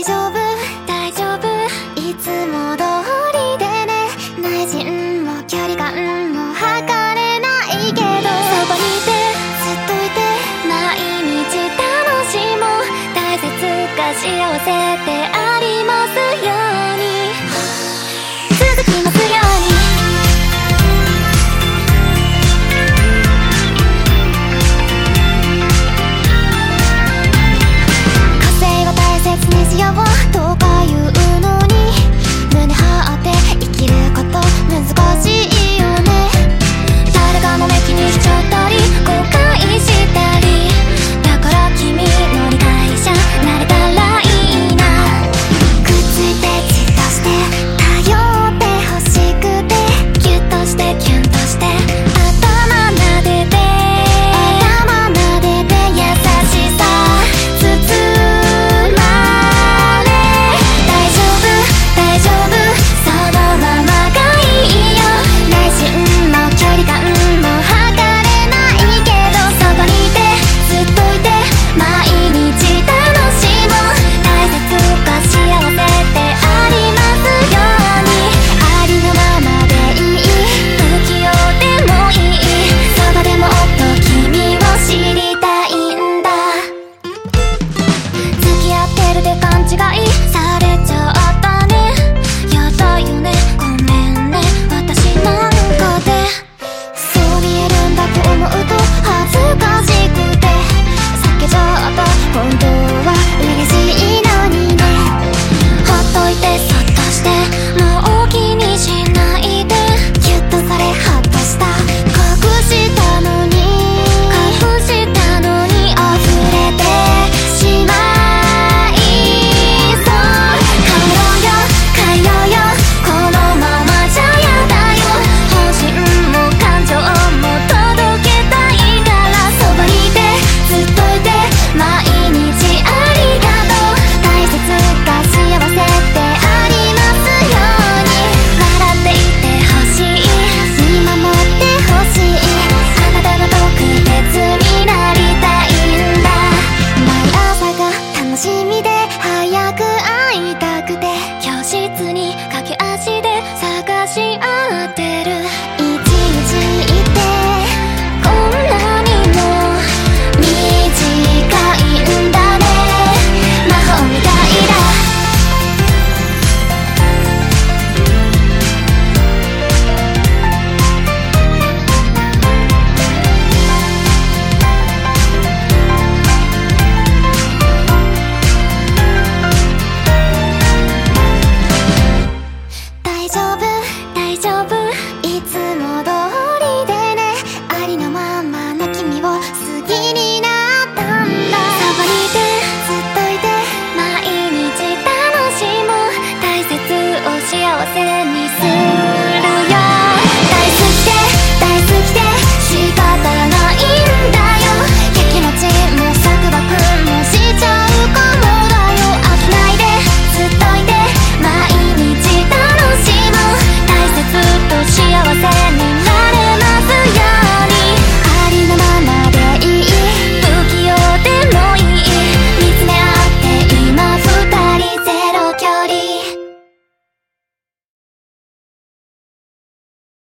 大丈夫大丈夫。いつも通りでね内心も距離感も測れないけど。そこにいてずっといて毎日楽しもう。大切か幸せって